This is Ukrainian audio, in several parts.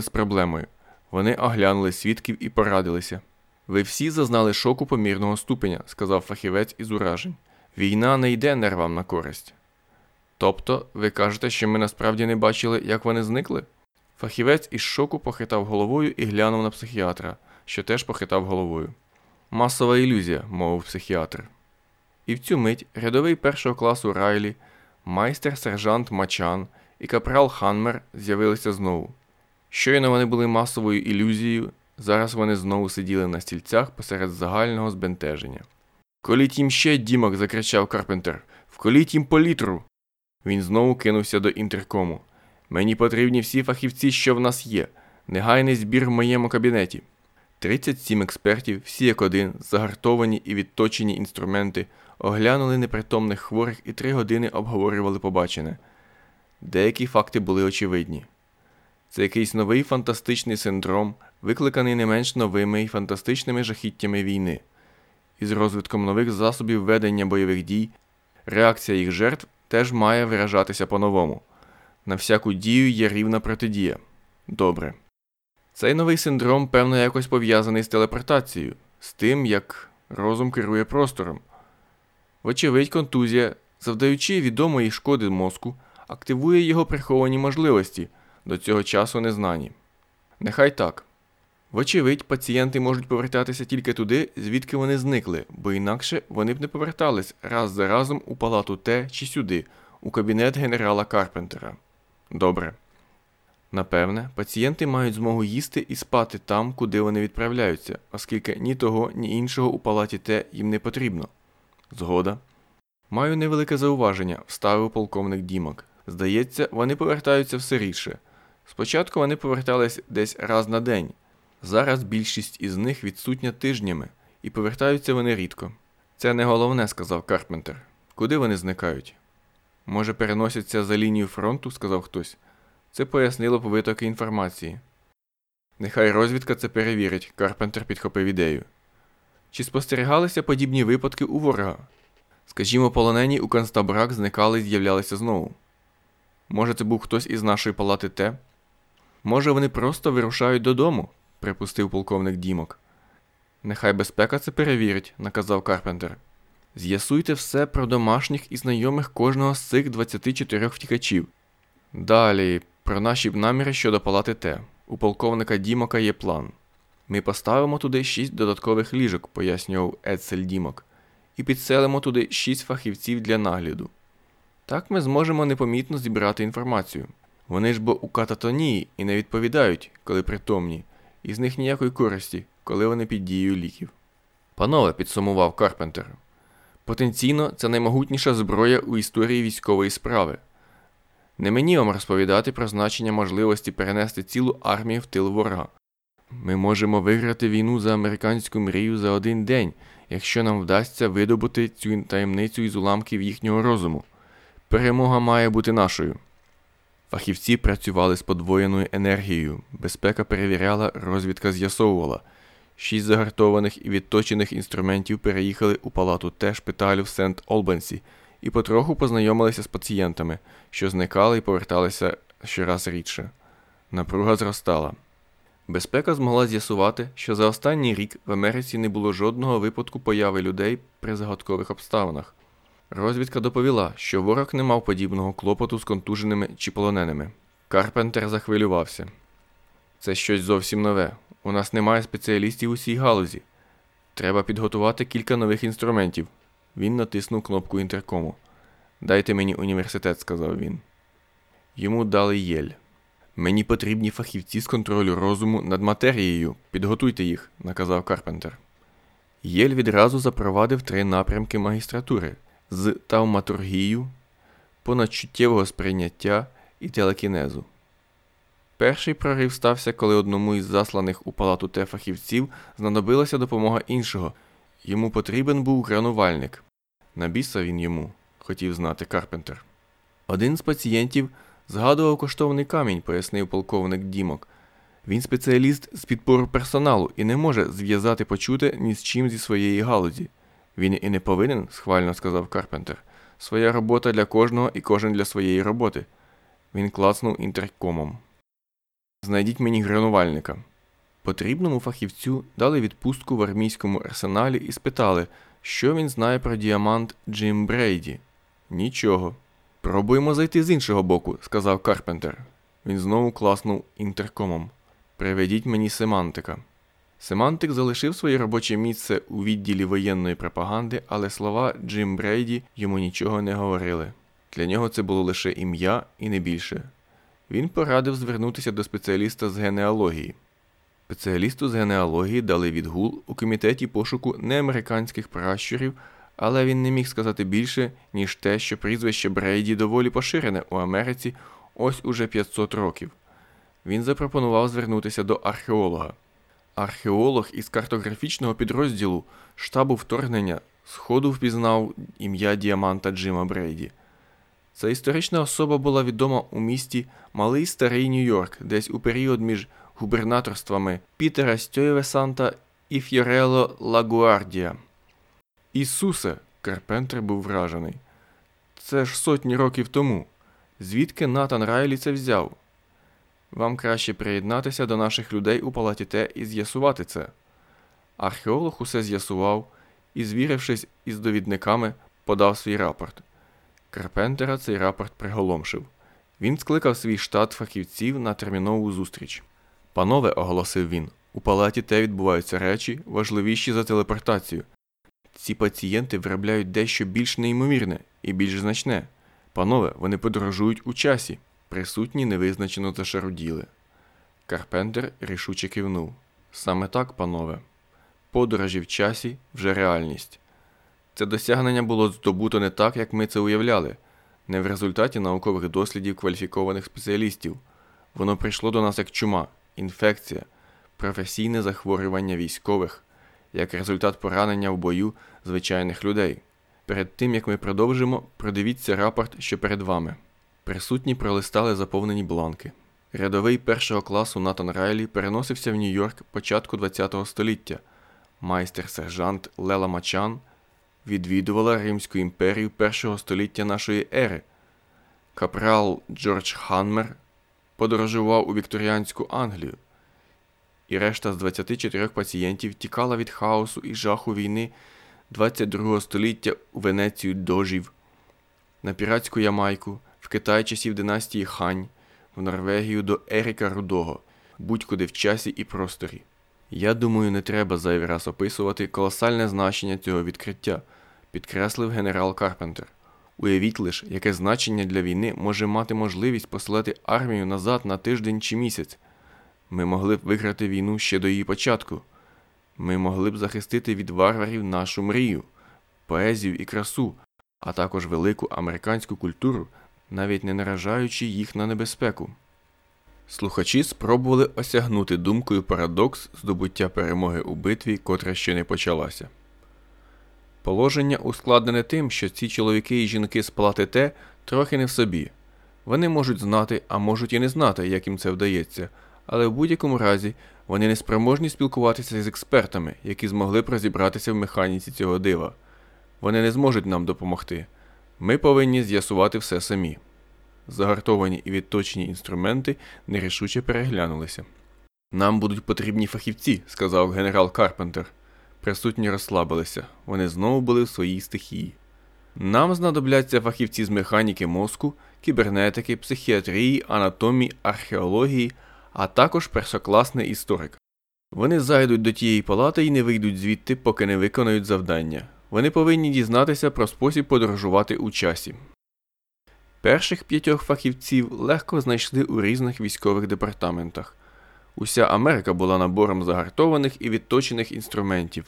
з проблемою. Вони оглянули свідків і порадилися. Ви всі зазнали шоку помірного ступеня, сказав фахівець із уражень. Війна не йде нервам на користь. Тобто, ви кажете, що ми насправді не бачили, як вони зникли? Фахівець із шоку похитав головою і глянув на психіатра, що теж похитав головою. Масова ілюзія, мовив психіатр. І в цю мить рядовий першого класу Райлі, майстер сержант Мачан і капрал Ханмер з'явилися знову. Щойно вони були масовою ілюзією, зараз вони знову сиділи на стільцях посеред загального збентеження. Коліть їм ще, Дімок, закричав Карпентер. Вколіть їм по літру. Він знову кинувся до інтеркому. Мені потрібні всі фахівці, що в нас є. Негайний збір в моєму кабінеті. 37 експертів, всі як один, загартовані і відточені інструменти, оглянули непритомних хворих і три години обговорювали побачене. Деякі факти були очевидні. Це якийсь новий фантастичний синдром, викликаний не менш новими і фантастичними жахіттями війни. Із розвитком нових засобів ведення бойових дій, реакція їх жертв теж має виражатися по-новому. На всяку дію є рівна протидія. Добре. Цей новий синдром, певно, якось пов'язаний з телепортацією, з тим, як розум керує простором. Вочевидь, контузія, завдаючи відомої шкоди мозку, активує його приховані можливості, до цього часу незнані. Нехай так. Вочевидь, пацієнти можуть повертатися тільки туди, звідки вони зникли, бо інакше вони б не повертались раз за разом у палату Т чи сюди, у кабінет генерала Карпентера. Добре. Напевне, пацієнти мають змогу їсти і спати там, куди вони відправляються, оскільки ні того, ні іншого у палаті Т їм не потрібно. Згода. Маю невелике зауваження, вставив полковник Дімок. Здається, вони повертаються все рідше. Спочатку вони повертались десь раз на день. Зараз більшість із них відсутня тижнями, і повертаються вони рідко. Це не головне, сказав Карпентер. Куди вони зникають? Може, переносяться за лінію фронту, сказав хтось. Це пояснило б витоки інформації. Нехай розвідка це перевірить, Карпентер підхопив ідею. Чи спостерігалися подібні випадки у ворога? Скажімо, полонені у концтаборах зникали і з'являлися знову. Може, це був хтось із нашої палати Т? Може, вони просто вирушають додому, припустив полковник Дімок. Нехай безпека це перевірить, наказав Карпентер. З'ясуйте все про домашніх і знайомих кожного з цих 24 втікачів. Далі, про наші наміри щодо палати Т. У полковника Дімока є план. Ми поставимо туди шість додаткових ліжок, пояснював Ецель Дімок, і підселимо туди шість фахівців для нагляду. Так ми зможемо непомітно зібрати інформацію. Вони ж бо у кататонії і не відповідають, коли притомні, і з них ніякої користі, коли вони під дією ліків. Панове, підсумував Карпентер, потенційно це наймогутніша зброя у історії військової справи. Не мені вам розповідати про значення можливості перенести цілу армію в тил ворога. Ми можемо виграти війну за американську мрію за один день, якщо нам вдасться видобути цю таємницю із уламків їхнього розуму. Перемога має бути нашою. Фахівці працювали з подвоєною енергією, безпека перевіряла, розвідка з'ясовувала. Шість загартованих і відточених інструментів переїхали у палату Т шпиталю в Сент Олбансі і потроху познайомилися з пацієнтами, що зникали і поверталися щораз рідше. Напруга зростала. Безпека змогла з'ясувати, що за останній рік в Америці не було жодного випадку появи людей при загадкових обставинах. Розвідка доповіла, що ворог не мав подібного клопоту з контуженими чи полоненими. Карпентер захвилювався. Це щось зовсім нове. У нас немає спеціалістів у цій галузі. Треба підготувати кілька нових інструментів. Він натиснув кнопку інтеркому. Дайте мені університет, сказав він. Йому дали єль. Мені потрібні фахівці з контролю розуму над матерією. Підготуйте їх, наказав Карпентер. Єль відразу запровадив три напрямки магістратури з тавматургію, понадчуттєвого сприйняття і телекінезу. Перший прорив стався, коли одному із засланих у палату Т фахівців знадобилася допомога іншого. Йому потрібен був гранувальник. На біса він йому, хотів знати Карпентер. Один з пацієнтів згадував коштовний камінь, пояснив полковник Дімок. Він спеціаліст з підпору персоналу і не може зв'язати почуте ні з чим зі своєї галузі. Він і не повинен, схвально сказав Карпентер. Своя робота для кожного і кожен для своєї роботи. Він клацнув інтеркомом. Знайдіть мені гранувальника. Потрібному фахівцю дали відпустку в армійському арсеналі і спитали, що він знає про діамант Джим Брейді. Нічого. Пробуємо зайти з іншого боку, сказав Карпентер. Він знову класнув інтеркомом. Приведіть мені семантика. Семантик залишив своє робоче місце у відділі воєнної пропаганди, але слова Джим Брейді йому нічого не говорили. Для нього це було лише ім'я і не більше. Він порадив звернутися до спеціаліста з генеалогії. Спеціалісту з генеалогії дали відгул у комітеті пошуку неамериканських пращурів, але він не міг сказати більше, ніж те, що прізвище Брейді доволі поширене у Америці ось уже 500 років. Він запропонував звернутися до археолога. Археолог із картографічного підрозділу штабу вторгнення сходу впізнав ім'я діаманта Джима Брейді. Ця історична особа була відома у місті Малий Старий Нью-Йорк, десь у період між губернаторствами Пітера Стьойвесанта і Фьорело Лагуардія. Ісусе, Карпентер був вражений. Це ж сотні років тому. Звідки Натан Райлі це взяв? Вам краще приєднатися до наших людей у палаті Т і з'ясувати це. Археолог усе з'ясував і, звірившись із довідниками, подав свій рапорт. Карпентера цей рапорт приголомшив. Він скликав свій штат фахівців на термінову зустріч. Панове, оголосив він, у палаті Т відбуваються речі, важливіші за телепортацію. Ці пацієнти виробляють дещо більш неймовірне і більш значне. Панове, вони подорожують у часі. Присутні невизначено зашаруділи. Карпентер рішуче кивнув. Саме так, панове. Подорожі в часі вже реальність. Це досягнення було здобуто не так, як ми це уявляли, не в результаті наукових дослідів кваліфікованих спеціалістів. Воно прийшло до нас як чума, інфекція, професійне захворювання військових, як результат поранення в бою звичайних людей. Перед тим як ми продовжимо, продивіться рапорт, що перед вами. Присутні пролистали заповнені бланки. Рядовий першого класу Натан Райлі переносився в Нью-Йорк початку ХХ століття. Майстер-сержант Лела Мачан відвідувала Римську імперію першого століття нашої ери. Капрал Джордж Ханмер подорожував у Вікторіанську Англію, і решта з 24 пацієнтів тікала від хаосу і жаху війни 22 століття у Венецію дожів, на піратську Ямайку, Китай часів династії Хань, в Норвегію до Еріка Рудого, будь-куди в часі і просторі. Я думаю, не треба зайвий раз описувати колосальне значення цього відкриття, підкреслив генерал Карпентер. Уявіть лише, яке значення для війни може мати можливість посилати армію назад на тиждень чи місяць. Ми могли б виграти війну ще до її початку. Ми могли б захистити від варварів нашу мрію, поезію і красу, а також велику американську культуру, навіть не наражаючи їх на небезпеку. Слухачі спробували осягнути думкою парадокс здобуття перемоги у битві, котра ще не почалася. Положення ускладнене тим, що ці чоловіки і жінки з плати Т трохи не в собі. Вони можуть знати, а можуть і не знати, як їм це вдається, але в будь-якому разі вони не спроможні спілкуватися з експертами, які змогли б розібратися в механіці цього дива. Вони не зможуть нам допомогти. Ми повинні з'ясувати все самі. Загартовані і відточені інструменти нерішуче переглянулися. Нам будуть потрібні фахівці, сказав генерал Карпентер. Присутні розслабилися, вони знову були в своїй стихії. Нам знадобляться фахівці з механіки мозку, кібернетики, психіатрії, анатомії, археології, а також першокласний історик. Вони зайдуть до тієї палати і не вийдуть звідти, поки не виконають завдання. Вони повинні дізнатися про спосіб подорожувати у часі. Перших п'ятьох фахівців легко знайшли у різних військових департаментах. Уся Америка була набором загартованих і відточених інструментів,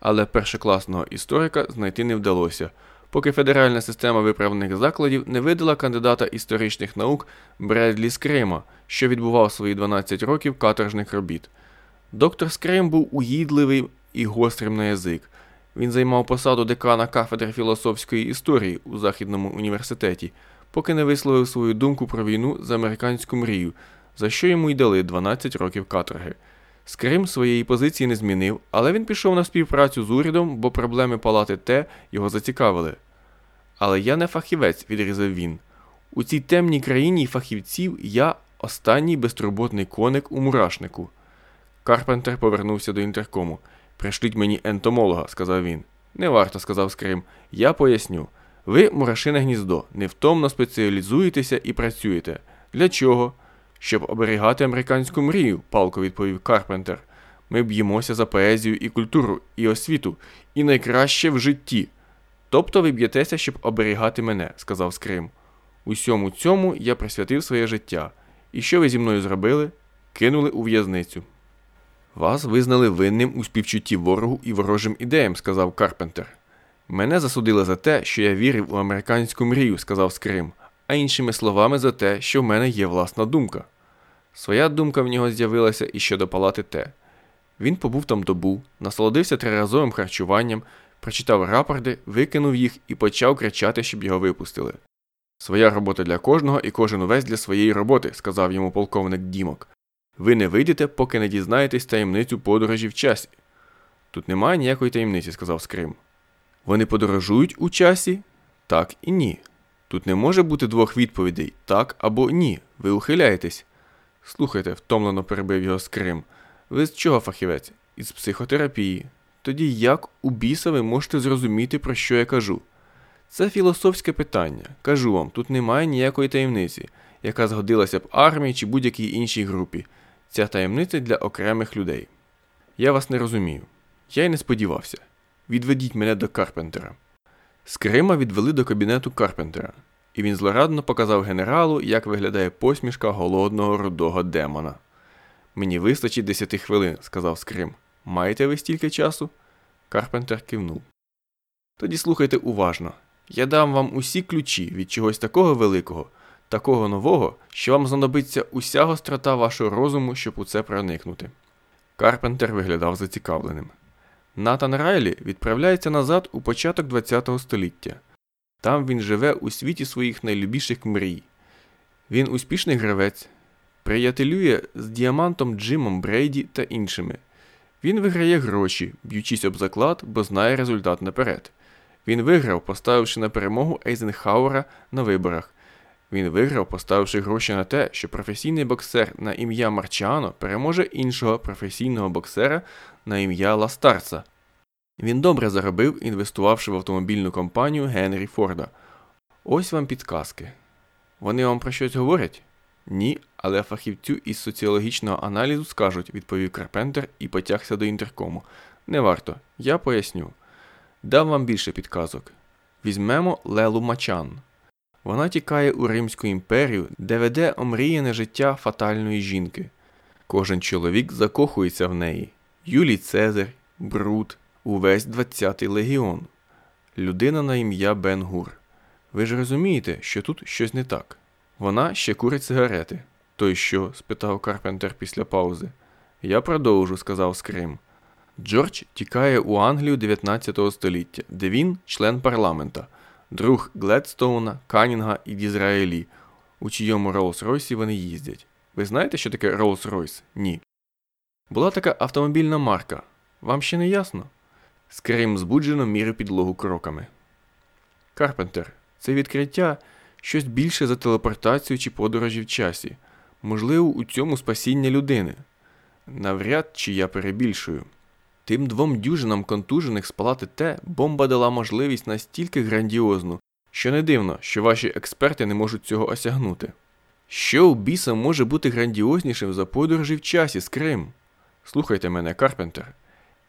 але першокласного історика знайти не вдалося, поки федеральна система виправних закладів не видала кандидата історичних наук Бредлі Скрима, що відбував свої 12 років каторжних робіт. Доктор Скрим був угідливий і гострим на язик. Він займав посаду декана кафедри філософської історії у Західному університеті, поки не висловив свою думку про війну з американську мрію, за що йому й дали 12 років каторги. Скрим своєї позиції не змінив, але він пішов на співпрацю з урядом, бо проблеми палати Т його зацікавили. Але я не фахівець, відрізав він. У цій темній країні фахівців я останній безтурботний коник у мурашнику. Карпентер повернувся до інтеркому. Пришліть мені ентомолога, сказав він. Не варто, сказав Скрим. Я поясню. Ви мурашине гніздо, невтомно спеціалізуєтеся і працюєте. Для чого? Щоб оберігати американську мрію, палко відповів Карпентер. Ми б'ємося за поезію і культуру, і освіту, і найкраще в житті. Тобто ви б'єтеся, щоб оберігати мене, сказав Скрим. Усьому цьому я присвятив своє життя. І що ви зі мною зробили? Кинули у в'язницю. Вас визнали винним у співчутті ворогу і ворожим ідеям, сказав Карпентер. Мене засудили за те, що я вірив у американську мрію, сказав Скрим, а іншими словами за те, що в мене є власна думка. Своя думка в нього з'явилася і щодо палати те. Він побув там добу, насолодився триразовим харчуванням, прочитав рапорти, викинув їх і почав кричати, щоб його випустили. Своя робота для кожного і кожен увесь для своєї роботи, сказав йому полковник Дімок. Ви не вийдете, поки не дізнаєтесь таємницю подорожі в часі. Тут немає ніякої таємниці, сказав Скрим. Вони подорожують у часі? Так і ні. Тут не може бути двох відповідей так або ні. Ви ухиляєтесь. Слухайте, втомлено перебив його Скрим. Ви з чого фахівець? Із психотерапії. Тоді як у біса ви можете зрозуміти, про що я кажу? Це філософське питання. Кажу вам, тут немає ніякої таємниці, яка згодилася б армії чи будь-якій іншій групі. Ця таємниця для окремих людей. Я вас не розумію. Я й не сподівався. Відведіть мене до Карпентера. З Крима відвели до кабінету Карпентера, і він злорадно показав генералу, як виглядає посмішка голодного рудого демона. Мені вистачить десяти хвилин, сказав Скрим. Маєте ви стільки часу? Карпентер кивнув. Тоді слухайте уважно. Я дам вам усі ключі від чогось такого великого, такого нового, що вам знадобиться уся гострота вашого розуму, щоб у це проникнути. Карпентер виглядав зацікавленим. Натан Райлі відправляється назад у початок ХХ століття. Там він живе у світі своїх найлюбіших мрій. Він успішний гравець, приятелює з діамантом Джимом Брейді та іншими. Він виграє гроші, б'ючись об заклад, бо знає результат наперед. Він виграв, поставивши на перемогу Ейзенхауера на виборах. Він виграв, поставивши гроші на те, що професійний боксер на ім'я Марчано переможе іншого професійного боксера на ім'я Ластарца. Він добре заробив, інвестувавши в автомобільну компанію Генрі Форда. Ось вам підказки. Вони вам про щось говорять? Ні, але фахівцю із соціологічного аналізу скажуть, відповів Карпентер і потягся до інтеркому. Не варто, я поясню. Дам вам більше підказок. Візьмемо Лелу Мачан. Вона тікає у Римську імперію, де веде омріяне життя фатальної жінки. Кожен чоловік закохується в неї. Юлій Цезар, Брут, увесь 20-й легіон. Людина на ім'я Бен Гур. Ви ж розумієте, що тут щось не так. Вона ще курить сигарети. То й що? спитав Карпентер після паузи. Я продовжу, сказав Скрим. Джордж тікає у Англію 19 століття, де він член парламента, друг Гледстоуна, Канінга і Дізраелі, у чийому Роллс-Ройсі вони їздять. Ви знаєте, що таке Роллс-Ройс? Ні. Була така автомобільна марка. Вам ще не ясно? Скрім збуджено мірив підлогу кроками. Карпентер, це відкриття щось більше за телепортацію чи подорожі в часі. Можливо, у цьому спасіння людини. Навряд чи я перебільшую. Тим двом дюжинам контужених з палати Т, бомба дала можливість настільки грандіозну, що не дивно, що ваші експерти не можуть цього осягнути. Що у біса може бути грандіознішим за подорожі в часі Скрім? Слухайте мене, Карпентер.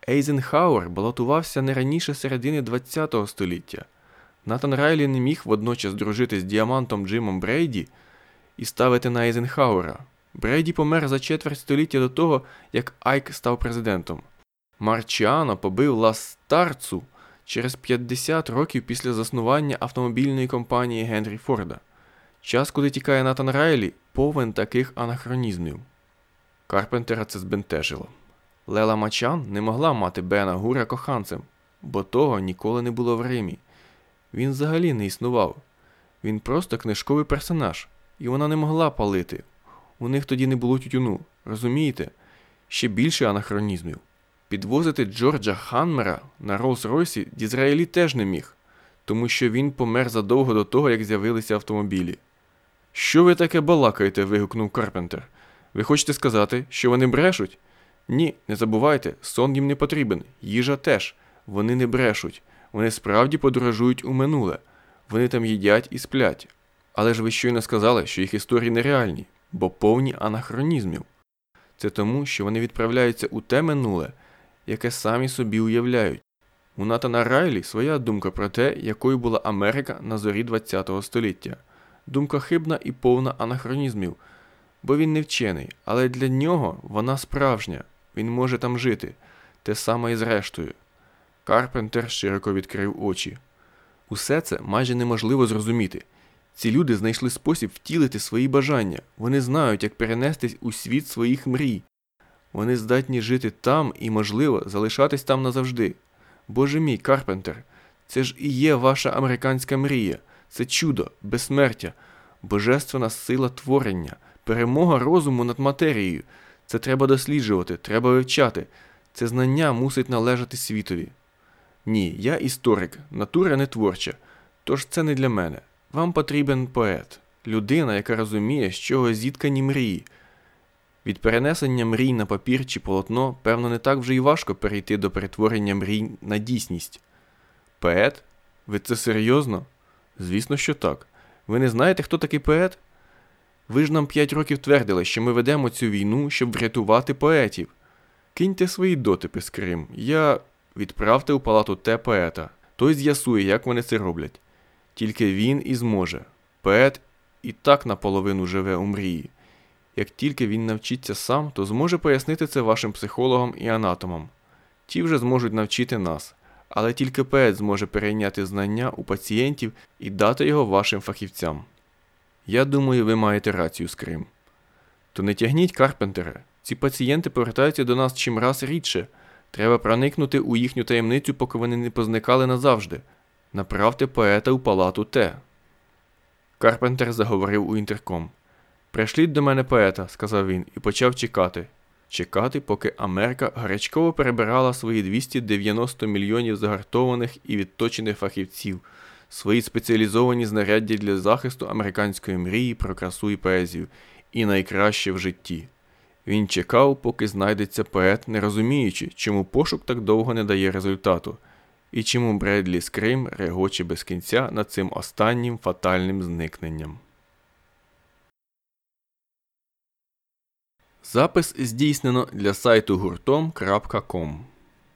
Ейзенхауер балотувався не раніше середини ХХ століття. Натан Райлі не міг водночас дружити з діамантом Джимом Брейді і ставити на Ейзенхауера. Брейді помер за четверть століття до того, як Айк став президентом. Марчіано побив Ла Старцу через 50 років після заснування автомобільної компанії Генрі Форда. Час, куди тікає Натан Райлі, повен таких анахронізмів. Карпентера це збентежило. Лела Мачан не могла мати Бена Гура коханцем, бо того ніколи не було в Римі. Він взагалі не існував. Він просто книжковий персонаж, і вона не могла палити. У них тоді не було тютюну, розумієте? Ще більше анахронізмів. Підвозити Джорджа Ханмера на Роллс-Ройсі Дізраїлі теж не міг, тому що він помер задовго до того, як з'явилися автомобілі. Що ви таке балакаєте? вигукнув Карпентер. Ви хочете сказати, що вони брешуть? Ні, не забувайте, сон їм не потрібен, їжа теж. Вони не брешуть. Вони справді подорожують у минуле. Вони там їдять і сплять. Але ж ви щойно сказали, що їх історії нереальні, бо повні анахронізмів. Це тому, що вони відправляються у те минуле, яке самі собі уявляють. У Натана Райлі своя думка про те, якою була Америка на зорі ХХ століття. Думка хибна і повна анахронізмів, бо він не вчений, але для нього вона справжня, він може там жити, те саме і зрештою. Карпентер широко відкрив очі. Усе це майже неможливо зрозуміти. Ці люди знайшли спосіб втілити свої бажання, вони знають, як перенестись у світ своїх мрій. Вони здатні жити там і, можливо, залишатись там назавжди. Боже мій, Карпентер, це ж і є ваша американська мрія, це чудо, безсмертя, божественна сила творення, перемога розуму над матерією. Це треба досліджувати, треба вивчати. Це знання мусить належати світові. Ні, я історик, натура не творча, тож це не для мене. Вам потрібен поет, людина, яка розуміє, з чого зіткані мрії. Від перенесення мрій на папір чи полотно, певно, не так вже й важко перейти до перетворення мрій на дійсність. Поет? Ви це серйозно? Звісно, що так. Ви не знаєте, хто такий поет? Ви ж нам п'ять років твердили, що ми ведемо цю війну, щоб врятувати поетів. Киньте свої дотипи з Крим. Я відправте у палату те поета. Той з'ясує, як вони це роблять. Тільки він і зможе. Поет і так наполовину живе у мрії. Як тільки він навчиться сам, то зможе пояснити це вашим психологам і анатомам. Ті вже зможуть навчити нас, але тільки поет зможе перейняти знання у пацієнтів і дати його вашим фахівцям. Я думаю, ви маєте рацію з Крим. То не тягніть Карпентере. Ці пацієнти повертаються до нас чимраз рідше. Треба проникнути у їхню таємницю, поки вони не позникали назавжди. Направте поета у палату Т. Карпентер заговорив у інтерком. Пришліть до мене поета, сказав він, і почав чекати. Чекати, поки Америка гарячково перебирала свої 290 мільйонів загартованих і відточених фахівців, свої спеціалізовані знаряддя для захисту американської мрії про красу і поезію, і найкраще в житті. Він чекав, поки знайдеться поет, не розуміючи, чому пошук так довго не дає результату, і чому Бредлі Скрим регоче без кінця над цим останнім фатальним зникненням. Запис здійснено для сайту гуртом.com